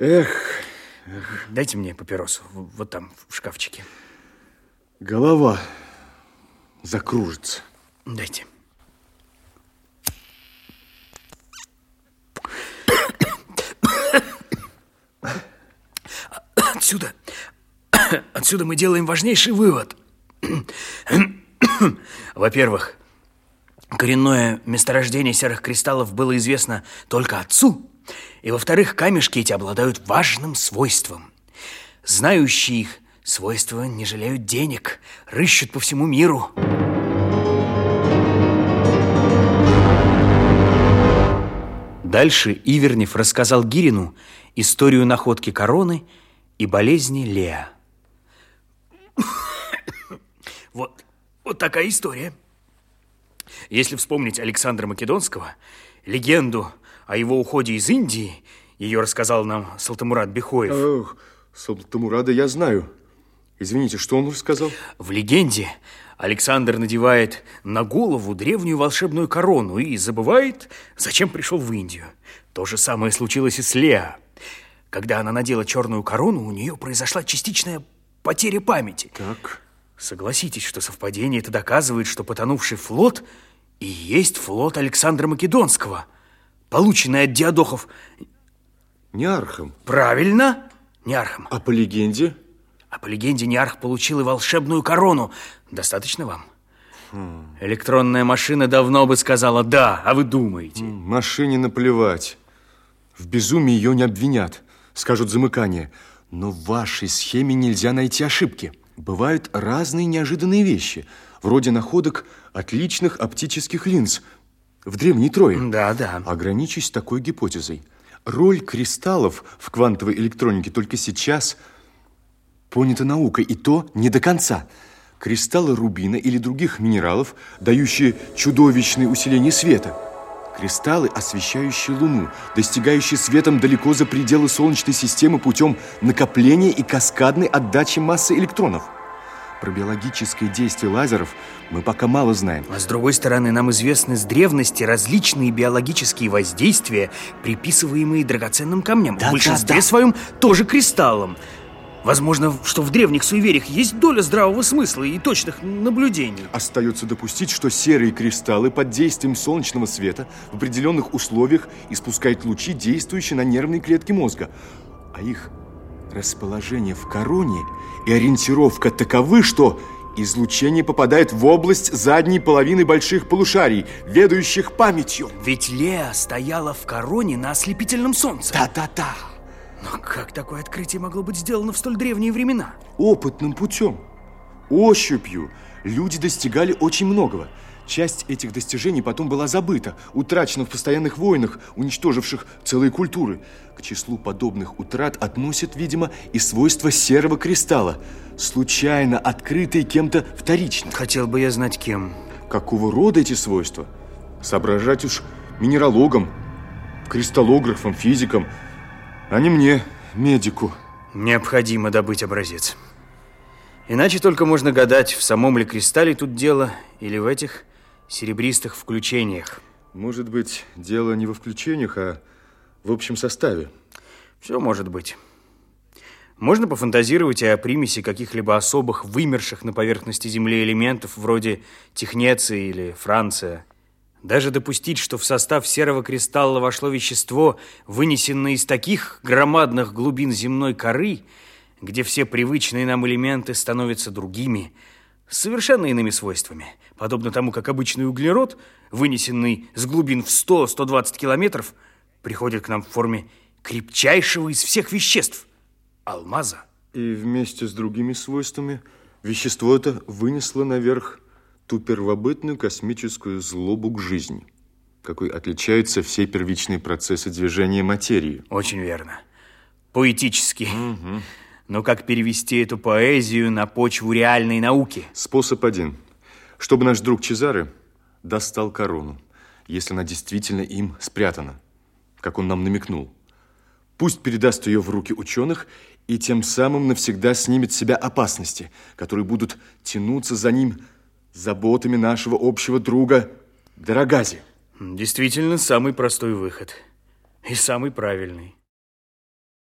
Эх, Дайте мне папиросу, вот там, в шкафчике. голова закружится. Дайте. Отсюда, отсюда мы делаем важнейший вывод. Во-первых, коренное месторождение серых кристаллов было известно только отцу. И во-вторых, камешки эти обладают важным свойством. Знающие их свойства не жалеют денег, рыщут по всему миру. Дальше Ивернев рассказал Гирину историю находки короны и болезни Леа. Вот, вот такая история. Если вспомнить Александра Македонского, легенду о его уходе из Индии, ее рассказал нам Салтамурат Бехоев. Ох, Салтамурада я знаю. Извините, что он рассказал? В легенде Александр надевает на голову древнюю волшебную корону и забывает, зачем пришел в Индию. То же самое случилось и с Леа. Когда она надела черную корону, у нее произошла частичная потеря памяти. Так. Согласитесь, что совпадение это доказывает, что потонувший флот и есть флот Александра Македонского, полученный от диадохов. Неархом. Правильно, Неархом. А по легенде? А по легенде Неарх получил и волшебную корону. Достаточно вам? Электронная машина давно бы сказала «да», а вы думаете? Машине наплевать. В безумии ее не обвинят. Скажут замыкание. Но в вашей схеме нельзя найти ошибки. Бывают разные неожиданные вещи. Вроде находок отличных оптических линз в древней Трое. Да, да. Ограничусь такой гипотезой. Роль кристаллов в квантовой электронике только сейчас понята наукой, и то не до конца. Кристаллы рубина или других минералов, дающие чудовищное усиление света. Кристаллы, освещающие Луну, достигающие светом далеко за пределы Солнечной системы путем накопления и каскадной отдачи массы электронов. Про биологическое действие лазеров мы пока мало знаем. А с другой стороны, нам известны с древности различные биологические воздействия, приписываемые драгоценным камням. Да, в большинстве да, да. своем тоже кристаллам. Возможно, что в древних суевериях есть доля здравого смысла и точных наблюдений. Остается допустить, что серые кристаллы под действием солнечного света в определенных условиях испускают лучи, действующие на нервные клетки мозга. А их расположение в короне и ориентировка таковы, что излучение попадает в область задней половины больших полушарий, ведающих памятью. Ведь Леа стояла в короне на ослепительном солнце. Да-да-да. Но как такое открытие могло быть сделано в столь древние времена? Опытным путем, ощупью люди достигали очень многого. Часть этих достижений потом была забыта, утрачена в постоянных войнах, уничтоживших целые культуры. К числу подобных утрат относят, видимо, и свойства серого кристалла, случайно открытые кем-то вторично. Хотел бы я знать, кем. Какого рода эти свойства? Соображать уж минералогам, кристаллографам, физикам, а не мне, медику. Необходимо добыть образец. Иначе только можно гадать, в самом ли кристалле тут дело или в этих серебристых включениях. Может быть, дело не во включениях, а в общем составе. Все может быть. Можно пофантазировать и о примеси каких-либо особых вымерших на поверхности Земли элементов вроде технеции или франция. Даже допустить, что в состав серого кристалла вошло вещество, вынесенное из таких громадных глубин земной коры, где все привычные нам элементы становятся другими, с совершенно иными свойствами, подобно тому, как обычный углерод, вынесенный с глубин в 100-120 километров, приходит к нам в форме крепчайшего из всех веществ – алмаза. И вместе с другими свойствами вещество это вынесло наверх ту первобытную космическую злобу к жизни, какой отличаются все первичные процессы движения материи. Очень верно. Поэтически. Но как перевести эту поэзию на почву реальной науки? Способ один. Чтобы наш друг Чезаре достал корону, если она действительно им спрятана, как он нам намекнул. Пусть передаст ее в руки ученых и тем самым навсегда снимет с себя опасности, которые будут тянуться за ним заботами нашего общего друга Дорогази. Действительно, самый простой выход. И самый правильный.